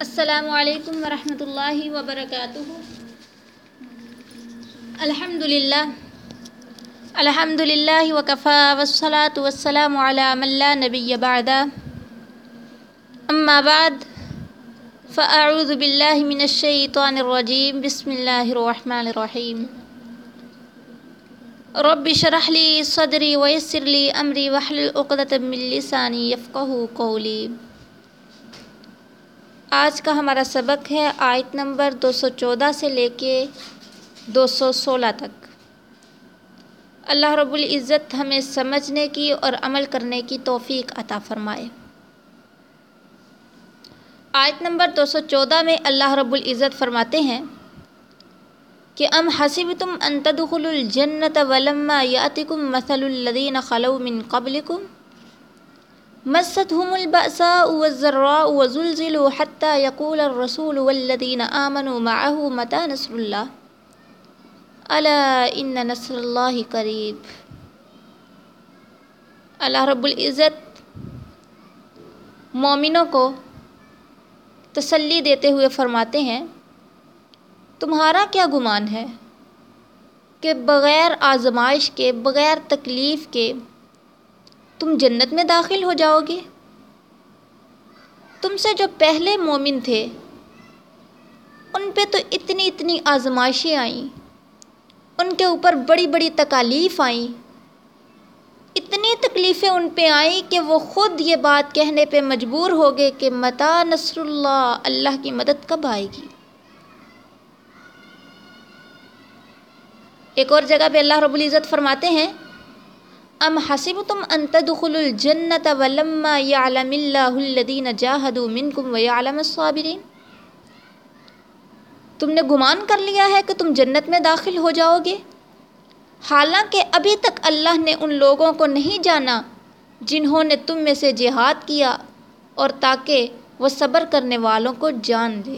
السلام علیکم ورحمۃ اللہ وبرکاتہ۔ الحمد للہ الحمد للہ وکفا والصلاة والسلام علی من لا نبی بعد۔ اما بعد، فاعوذ باللہ من الشیطان الرجیم، بسم اللہ الرحمن الرحیم۔ رب شرح لی صدری ویسر لی امری وحلل عقدۃ من لسانی یفقہوا قولی۔ آج کا ہمارا سبق ہے آیت نمبر دو سو چودہ سے لے کے دو سو سولہ تک۔ اللہ رب العزت ہمیں سمجھنے کی اور عمل کرنے کی توفیق عطا فرمائے۔ آیت نمبر دو سو چودہ میں اللہ رب العزت فرماتے ہیں کہ ام حسبتم ان تدخلوا الجنت ولما یاتکم مثل الذین خلو من قبلکم مستهم البأساء والضراء وزلزلوا حتى يقول الرسول والذين آمنوا معه متى نصر الله؟ ألا إن نصر الله قريب. اللہ رب العزت مومنوں کو تسلی دیتے ہوئے فرماتے ہیں، تمہارا کیا گمان ہے کہ بغیر آزمائش کے، بغیر تکلیف کے تم جنت میں داخل ہو جاؤ گے۔ تم سے جو پہلے مومن تھے، ان پہ تو اتنی اتنی آزمائشیں آئیں۔ ان کے اوپر بڑی بڑی تکالیف آئیں۔ اتنی تکلیفیں ان پہ آئیں کہ وہ خود یہ بات کہنے پہ مجبور ہو گئے کہ متا نصر اللہ اللہ کی مدد کب آئے گی۔ ایک اور جگہ پہ اللہ رب العزت فرماتے ہیں ام حسبتم ان تدخلوا الجنت ولما يعلم الله الذين جاهدوا منكم ويعلم الصابرين؟ تم نے گمان کر لیا ہے کہ تم جنت میں داخل ہو جاؤ گے حالانکہ ابھی تک اللہ نے ان لوگوں کو نہیں جانا جنہوں نے تم میں سے جہاد کیا اور تاکہ وہ صبر کرنے والوں کو جان دے۔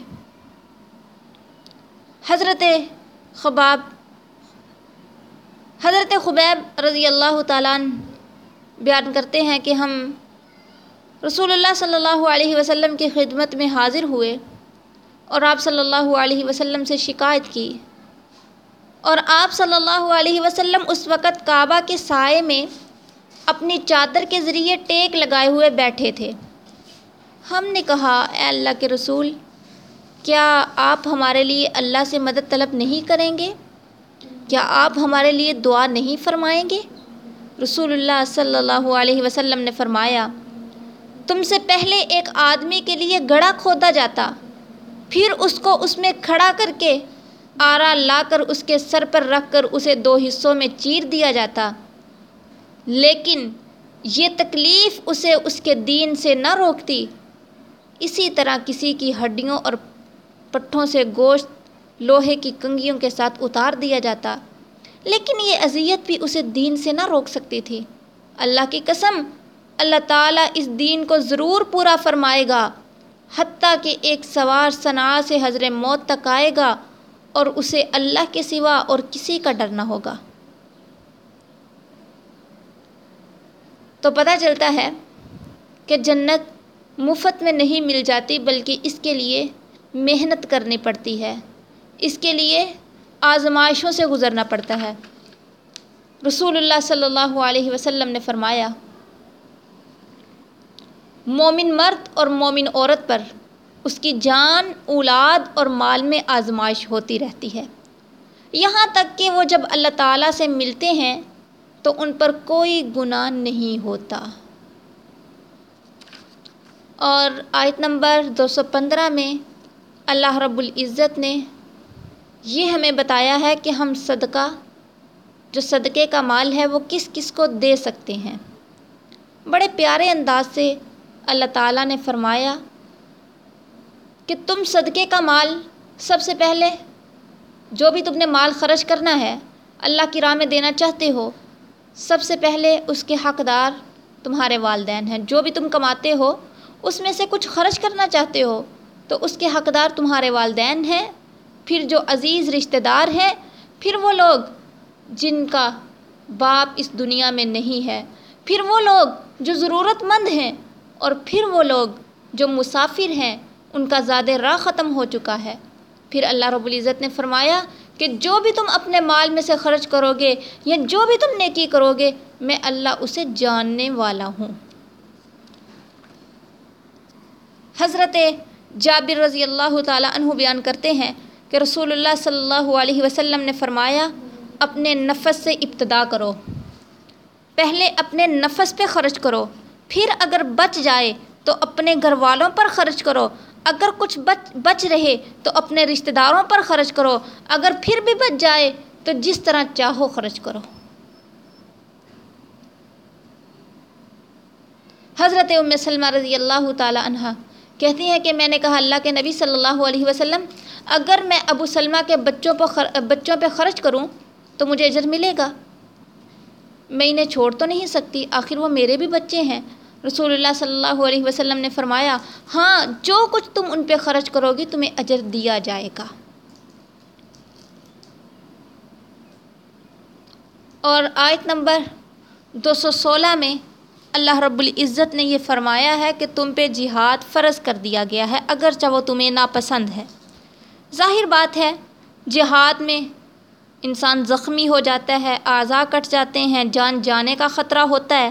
حضرت خباب حضرت خبیب رضی اللہ تعالیٰ بیان کرتے ہیں کہ ہم رسول اللہ صلی اللہ علیہ وسلم کی خدمت میں حاضر ہوئے اور آپ صلی اللہ علیہ وسلم سے شکایت کی اور آپ صلی اللہ علیہ وسلم اس وقت کعبہ کے سائے میں اپنی چادر کے ذریعے ٹیک لگائے ہوئے بیٹھے تھے۔ ہم نے کہا، اے اللہ کے رسول، کیا آپ ہمارے لیے اللہ سے مدد طلب نہیں کریں گے؟ کیا آپ ہمارے لیے دعا نہیں فرمائیں گے؟ رسول اللہ صلی اللہ علیہ وسلم نے فرمایا، تم سے پہلے ایک آدمی کے لیے گڑھا کھودا جاتا، پھر اس کو اس میں کھڑا کر کے آرا لا کر اس کے سر پر رکھ کر اسے دو حصوں میں چیر دیا جاتا۔ لیکن یہ تکلیف اسے اس کے دین سے نہ روکتی۔ اسی طرح کسی کی ہڈیوں اور پٹھوں سے گوشت لوہے کی کنگھیوں کے ساتھ اتار دیا جاتا، لیکن یہ اذیت بھی اسے دین سے نہ روک سکتی تھی۔ اللہ کی قسم، اللہ تعالیٰ اس دین کو ضرور پورا فرمائے گا، حتیٰ کہ ایک سوار صنع سے حضر موت تک آئے گا اور اسے اللہ کے سوا اور کسی کا ڈر نہ ہوگا۔ تو پتہ چلتا ہے کہ جنت مفت میں نہیں مل جاتی، بلکہ اس کے لیے محنت کرنی پڑتی ہے۔ اس کے لیے آزمائشوں سے گزرنا پڑتا ہے۔ رسول اللہ صلی اللہ علیہ وسلم نے فرمایا، مومن مرد اور مومن عورت پر اس کی جان، اولاد اور مال میں آزمائش ہوتی رہتی ہے۔ یہاں تک کہ وہ جب اللہ تعالیٰ سے ملتے ہیں تو ان پر کوئی گناہ نہیں ہوتا۔ اور آیت نمبر دو سو پندرہ میں اللہ رب العزت نے یہ ہمیں بتایا ہے کہ ہم صدقہ، جو صدقے کا مال ہے، وہ کس کس کو دے سکتے ہیں۔ بڑے پیارے انداز سے اللہ تعالیٰ نے فرمایا کہ تم صدقے کا مال سب سے پہلے جو بھی تم نے مال خرچ کرنا ہے، اللہ کی راہ میں دینا چاہتے ہو، سب سے پہلے اس کے حقدار تمہارے والدین ہیں۔ جو بھی تم کماتے ہو، اس میں سے کچھ خرچ کرنا چاہتے ہو، تو اس کے حقدار تمہارے والدین ہیں۔ پھر جو عزیز رشتہ دار ہیں پھر وہ لوگ جن کا باپ اس دنیا میں نہیں ہے، پھر وہ لوگ جو ضرورت مند ہیں اور پھر وہ لوگ جو مسافر ہیں، ان کا زیادہ راہ ختم ہو چکا ہے۔ پھر اللہ رب العزت نے فرمایا کہ جو بھی تم اپنے مال میں سے خرچ کرو گے یا جو بھی تم نیکی کرو گے میں اللہ اسے جاننے والا ہوں۔ حضرت جابر رضی اللہ تعالیٰ عنہ بیان کرتے ہیں کہ رسول اللہ صلی اللہ علیہ وسلم نے فرمایا، اپنے نفس سے ابتدا کرو۔ پہلے اپنے نفس پہ خرچ کرو۔ پھر اگر بچ جائے تو اپنے گھر والوں پر خرچ کرو۔ اگر کچھ بچ بچ رہے تو اپنے رشتہ داروں پر خرچ کرو۔ اگر پھر بھی بچ جائے تو جس طرح چاہو خرچ کرو۔ حضرت ام سلمہ رضی اللہ تعالیٰ عنہ کہتی ہیں کہ میں نے کہا، اللہ کے نبی صلی اللہ علیہ وسلم اگر میں ابو سلمہ کے بچوں پر بچوں پہ خرچ کروں تو مجھے اجر ملے گا۔ میں انہیں چھوڑ تو نہیں سکتی، آخر وہ میرے بھی بچے ہیں۔ رسول اللہ صلی اللہ علیہ وسلم نے فرمایا ہاں جو کچھ تم ان پہ خرچ کرو گی تمہیں اجر دیا جائے گا۔ اور آیت نمبر دو سو سولہ میں اللہ رب العزت نے یہ فرمایا ہے کہ تم پہ جہاد فرض کر دیا گیا ہے، اگرچہ وہ تمہیں ناپسند ہے۔ ظاہر بات ہے، جہاد میں انسان زخمی ہو جاتا ہے، اعضاء کٹ جاتے ہیں، جان جانے کا خطرہ ہوتا ہے۔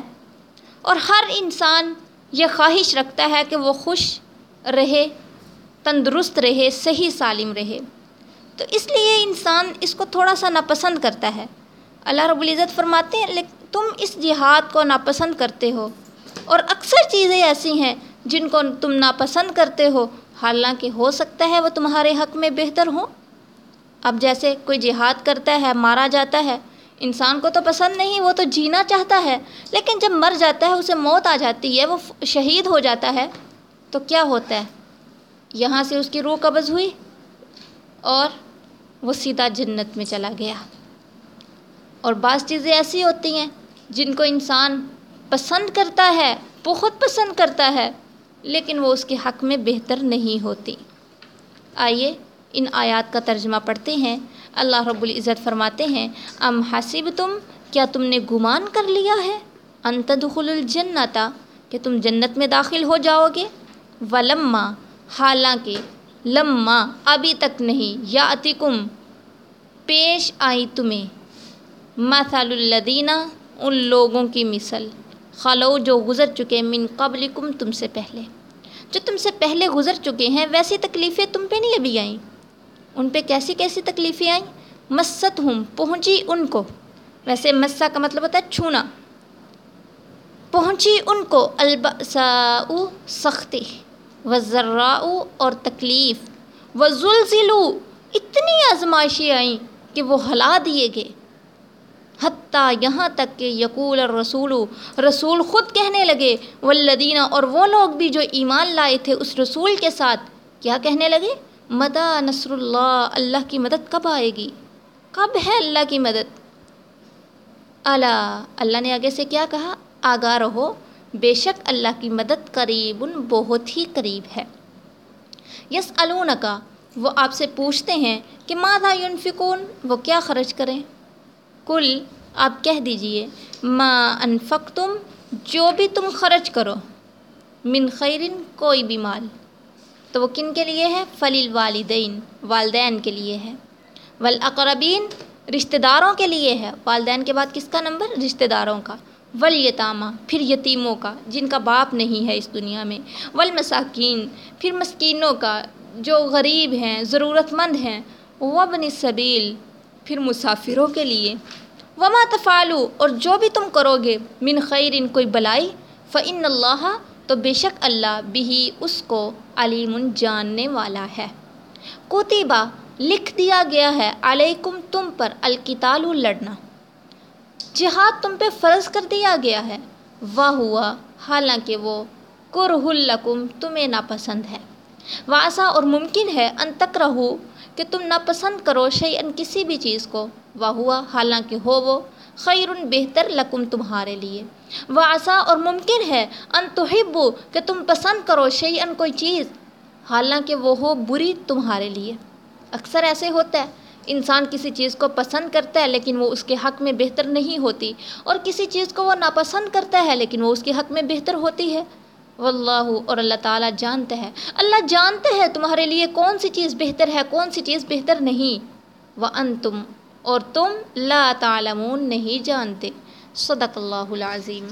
اور ہر انسان یہ خواہش رکھتا ہے کہ وہ خوش رہے، تندرست رہے، صحیح سالم رہے۔ تو اس لیے انسان اس کو تھوڑا سا ناپسند کرتا ہے۔ اللہ رب العزت فرماتے ہیں، لیکن تم اس جہاد کو ناپسند کرتے ہو۔ اور اکثر چیزیں ایسی ہیں جن کو تم ناپسند کرتے ہو۔ حالانکہ ہو سکتا ہے وہ تمہارے حق میں بہتر ہوں۔ اب جیسے کوئی جہاد کرتا ہے، مارا جاتا ہے، انسان کو تو پسند نہیں، وہ تو جینا چاہتا ہے۔ لیکن جب مر جاتا ہے، اسے موت آ جاتی ہے، وہ شہید ہو جاتا ہے، تو کیا ہوتا ہے؟ یہاں سے اس کی روح قبض ہوئی اور وہ سیدھا جنت میں چلا گیا۔ اور بعض چیزیں ایسی ہوتی ہیں جن کو انسان پسند کرتا ہے، بہت پسند کرتا ہے۔ لیکن وہ اس کے حق میں بہتر نہیں ہوتی۔ آئیے ان آیات کا ترجمہ پڑھتے ہیں۔ اللہ رب العزت فرماتے ہیں، ام حسب تم کیا تم نے گمان کر لیا ہے؟ انتدخل الجنتا کہ تم جنت میں داخل ہو جاؤ گے۔ ولما، حالانکہ لما، ابھی تک نہیں یا اتکم پیش آئی تمہیں۔ مثال الدینہ ان لوگوں کی مثل۔ خلو جو گزر چکے، من قبلکم، تم سے پہلے۔ جو تم سے پہلے گزر چکے ہیں، ویسی تکلیفیں تم پہ نہیں ابھی آئیں۔ ان پہ کیسی کیسی تکلیفیں آئیں؟ مست ہوں پہنچی ان کو۔ ویسے مسا کا مطلب ہوتا ہے چھونا۔ پہنچی ان کو البساؤ سختی و ذراؤ اور تکلیف۔ و زلزلو اتنی آزمائشیں آئیں کہ وہ ہلا دیے گئے۔ حتیٰ یہاں تک کہ یقول اور رسول رسول خود کہنے لگے، والذین، اور وہ لوگ بھی جو ایمان لائے تھے اس رسول کے ساتھ، کیا کہنے لگے؟ مدا نصر اللہ اللہ کی مدد کب آئے گی؟ کب ہے اللہ کی مدد؟ اللہ اللہ نے آگے سے کیا کہا؟ آگاہ رہو، بے شک اللہ کی مدد قریب بہت ہی قریب ہے۔ یس کا وہ آپ سے پوچھتے ہیں کہ ماں ينفقون وہ کیا خرچ کریں؟ کل آپ کہہ دیجیے، ما انفق تم جو بھی تم خرچ کرو، من خیرن کوئی بھی مال۔ تو وہ کن کے لیے ہے؟ فلیل والدین والدین کے لیے ہے۔ ولاقربین رشتہ داروں کے لیے ہے۔ والدین کے بعد کس کا نمبر؟ رشتہ داروں کا۔ ولیتامہ پھر یتیموں کا، جن کا باپ نہیں ہے اس دنیا میں۔ والمساکین، پھر مسکینوں کا، جو غریب ہیں ضرورت مند ہیں۔ وبن صبیل پھر مسافروں کے لیے۔ وما تفالو اور جو بھی تم کرو گے، من خیر ان کوئی بلائی فعن اللہ تو بے شک اللہ بھی اس کو علیم جاننے والا ہے۔ کوتیبہ لکھ دیا گیا ہے، علیکم تم پر الکتال لڑنا۔ جہاد تم پہ فرض کر دیا گیا ہے۔ واہ ہوا حالانکہ وہ کرہ الکم تمہیں ناپسند ہے۔ واسا اور ممکن ہے ان تک رہو کہ تم ناپسند کرو شعین کسی بھی چیز کو۔ واہ ہوا حالانکہ ہو وہ، خیر بہتر لکم تمہارے لیے۔ واسا اور ممکن ہے ان تحبو کہ تم پسند کرو شعین کوئی چیز، حالانکہ وہ ہو بری تمہارے لیے۔ اکثر ایسے ہوتا ہے، انسان کسی چیز کو پسند کرتا ہے لیکن وہ اس کے حق میں بہتر نہیں ہوتی، اور کسی چیز کو وہ ناپسند کرتا ہے لیکن وہ اس کے حق میں بہتر ہوتی ہے۔ واللہ اور اللہ تعالیٰ جانتے ہیں۔ اللہ جانتے ہیں تمہارے لیے کون سی چیز بہتر ہے، کون سی چیز بہتر نہیں۔ وَأَنْتُمْ اور تم لا تعلمون نہیں جانتے۔ صدق اللہ العظیم۔